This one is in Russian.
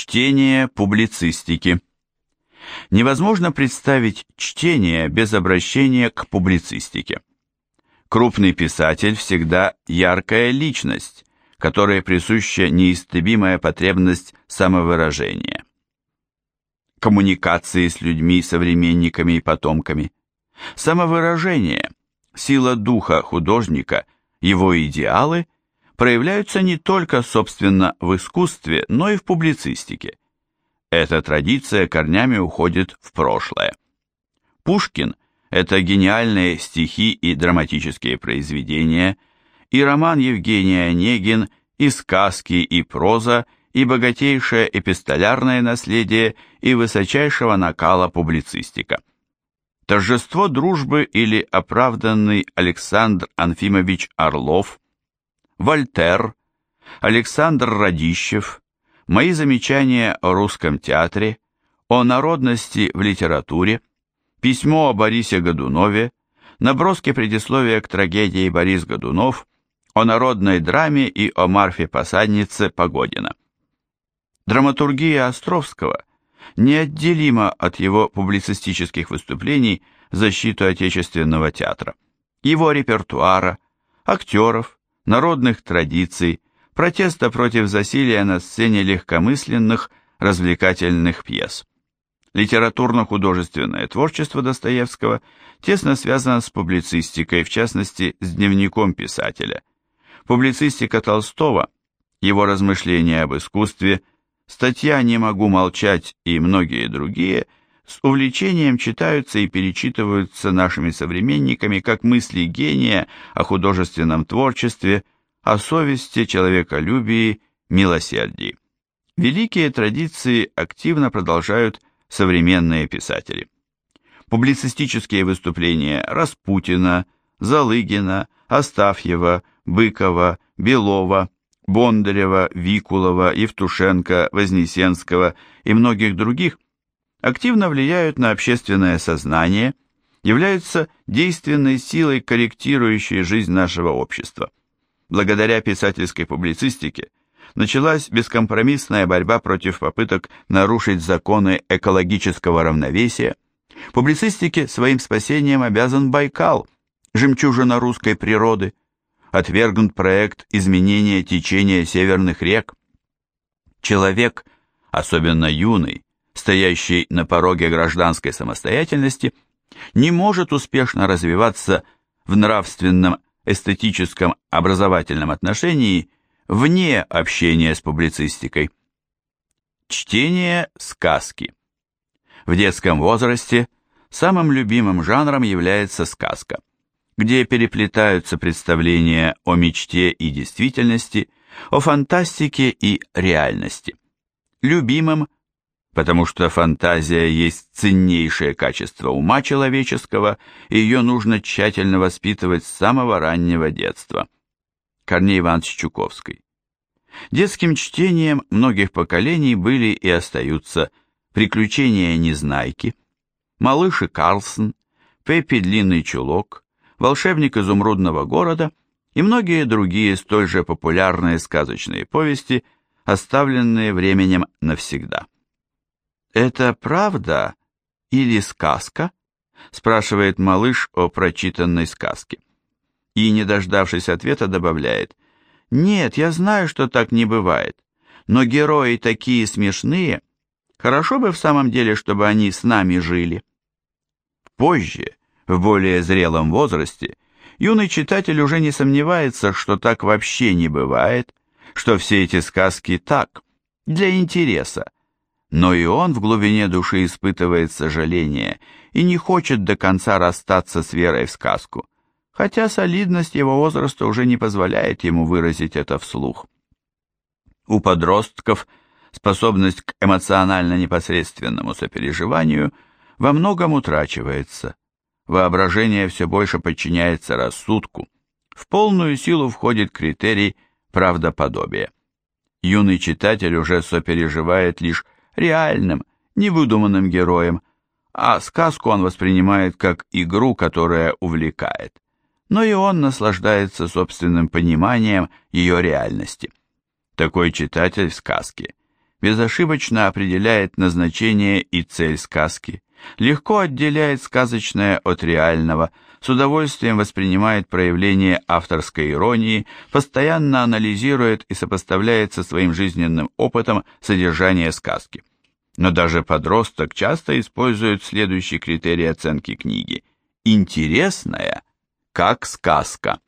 Чтение публицистики. Невозможно представить чтение без обращения к публицистике. Крупный писатель всегда яркая личность, которой присуща неистребимая потребность самовыражения. Коммуникации с людьми, современниками и потомками. Самовыражение, сила духа художника, его идеалы проявляются не только, собственно, в искусстве, но и в публицистике. Эта традиция корнями уходит в прошлое. Пушкин – это гениальные стихи и драматические произведения, и роман Евгения Онегин, и сказки, и проза, и богатейшее эпистолярное наследие, и высочайшего накала публицистика. Торжество дружбы или оправданный Александр Анфимович Орлов, Вольтер, Александр Радищев, мои замечания о русском театре, о народности в литературе, письмо о Борисе Годунове, наброски предисловия к трагедии Борис Годунов, о народной драме и о Марфе-посаднице Погодина. Драматургия Островского неотделима от его публицистических выступлений в защиту отечественного театра, его репертуара, актеров, народных традиций, протеста против засилия на сцене легкомысленных, развлекательных пьес. Литературно-художественное творчество Достоевского тесно связано с публицистикой, в частности, с дневником писателя. Публицистика Толстого, его размышления об искусстве, статья «Не могу молчать» и многие другие с увлечением читаются и перечитываются нашими современниками как мысли гения о художественном творчестве – о совести, человеколюбии, милосердии. Великие традиции активно продолжают современные писатели. Публицистические выступления Распутина, Залыгина, Астафьева, Быкова, Белова, Бондарева, Викулова, Евтушенко, Вознесенского и многих других активно влияют на общественное сознание, являются действенной силой, корректирующей жизнь нашего общества. Благодаря писательской публицистике началась бескомпромиссная борьба против попыток нарушить законы экологического равновесия. Публицистике своим спасением обязан Байкал, жемчужина русской природы, отвергнут проект изменения течения северных рек. Человек, особенно юный, стоящий на пороге гражданской самостоятельности, не может успешно развиваться в нравственном эстетическом образовательном отношении вне общения с публицистикой. Чтение сказки. В детском возрасте самым любимым жанром является сказка, где переплетаются представления о мечте и действительности, о фантастике и реальности. Любимым потому что фантазия есть ценнейшее качество ума человеческого, и ее нужно тщательно воспитывать с самого раннего детства. Корней Иванович Чуковский. Детским чтением многих поколений были и остаются «Приключения Незнайки», «Малыш и Карлсон», «Пеппи Длинный Чулок», «Волшебник изумрудного города» и многие другие столь же популярные сказочные повести, оставленные временем навсегда. «Это правда или сказка?» спрашивает малыш о прочитанной сказке. И, не дождавшись ответа, добавляет, «Нет, я знаю, что так не бывает, но герои такие смешные. Хорошо бы в самом деле, чтобы они с нами жили». Позже, в более зрелом возрасте, юный читатель уже не сомневается, что так вообще не бывает, что все эти сказки так, для интереса, но и он в глубине души испытывает сожаление и не хочет до конца расстаться с верой в сказку, хотя солидность его возраста уже не позволяет ему выразить это вслух. У подростков способность к эмоционально непосредственному сопереживанию во многом утрачивается, воображение все больше подчиняется рассудку, в полную силу входит критерий правдоподобия. Юный читатель уже сопереживает лишь реальным, невыдуманным героем, а сказку он воспринимает как игру, которая увлекает. Но и он наслаждается собственным пониманием ее реальности. Такой читатель в сказке безошибочно определяет назначение и цель сказки, легко отделяет сказочное от реального, с удовольствием воспринимает проявление авторской иронии, постоянно анализирует и сопоставляет со своим жизненным опытом содержание сказки. Но даже подросток часто использует следующий критерий оценки книги – интересная, как сказка.